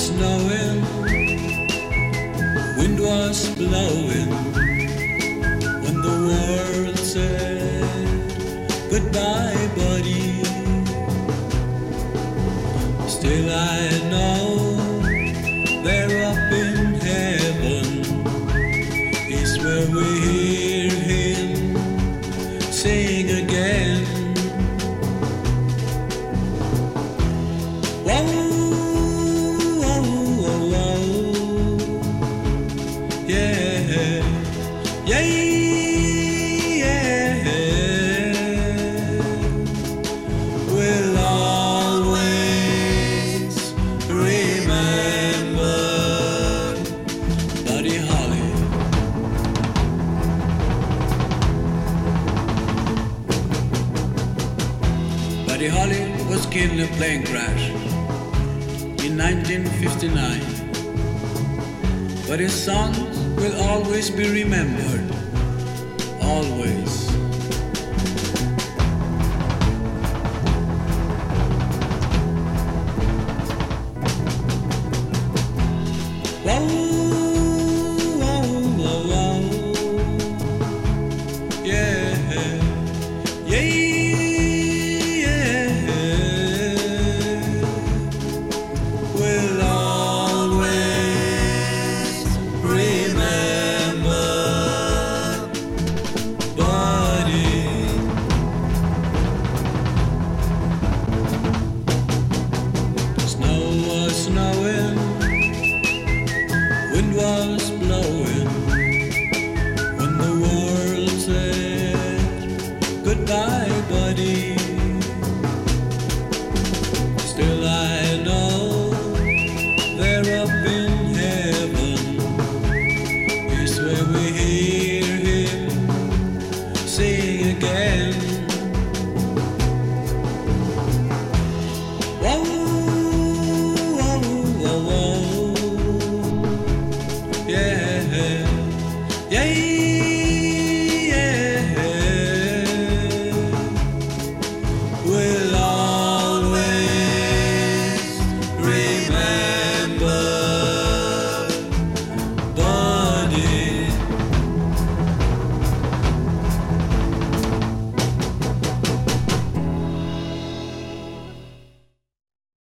snowing, wind was blowing when the world said goodbye, buddy. Still, I know there up in heaven is where we Buddy Holly. Was killed in a plane crash in 1959. But his songs will always be remembered. Always. Yeah. Wind was